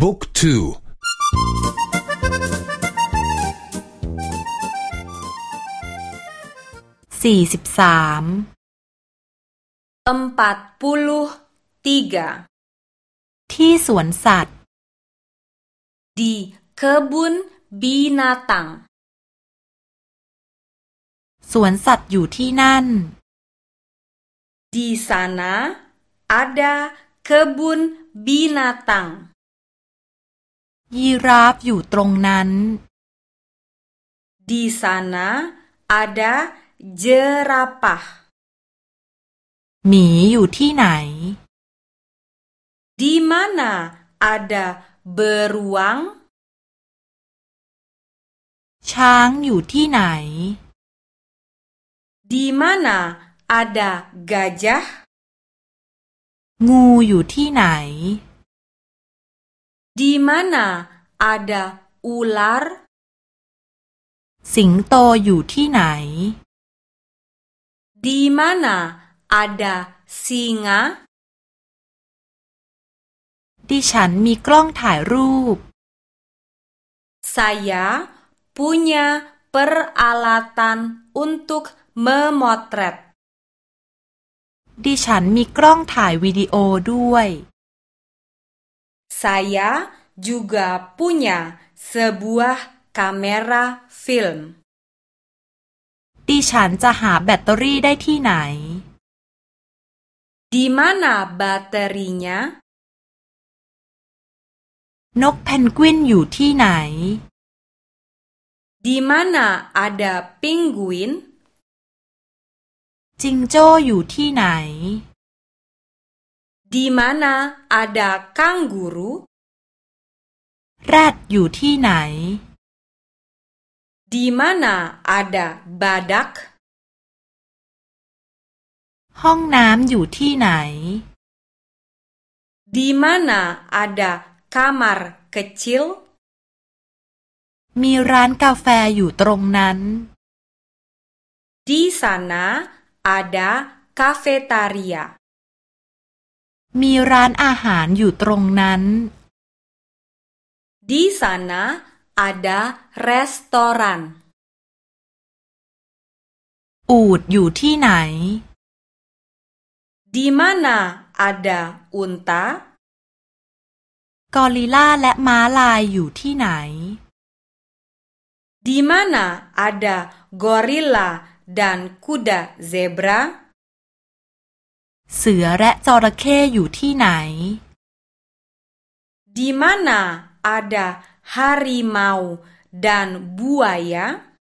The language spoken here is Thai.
บุ๊กทูสี่สิบสามอัมปัตปุลุทิกาที่สวนสัตว์ดีเคบุนบีนาตังสวนสัตว์อยู่ที่นั่นดีสานะอาดาเคบุนบีนาตังยีราฟอยู่ตรงนั้น di sana ada jerapah หมีอยู่ที่ไหน di mana ada beruang ช้างอยู่ที่ไหน di mana ada gajah งูอยู่ที่ไหน Di mana ada ular? สิงโตอยู่ที่ไหน Di mana ada singa? ดิฉัน มีกล้องถ่ายรูป Saya punya peralatan untuk memotret. ดิฉัน มีกล้องถ่ายวิดีโอด้วย Saya juga punya sebuah kamera film. ดิฉันจะหาแบตเตอรี่ได้ที่ไหน Di mana baterinya? นกเพนกวินอยู่ที่ไหน Di mana ada penguin? จิงโจ้อยู่ที่ไหน Di mana ada kanguru? แรดอยู่ที่ไหน Di mana ada badak? ห้องน้ำอยู่ที่ไหน Di mana ada kamar kecil? มีร้านกาแฟอยู่ตรงนั้น Di sana ada cafetaria. มีร้านอาหารอยู่ตรงนั้น Di sana ada restoran อูดอยู่ที่ไหน Di mana ada unta กอริลลาและม้าลายอยู่ที่ไหน Di mana ada gorila dan kuda zebra? เสือและจระเข้อยู่ที่ไหน Di mana ada harimau dan buaya?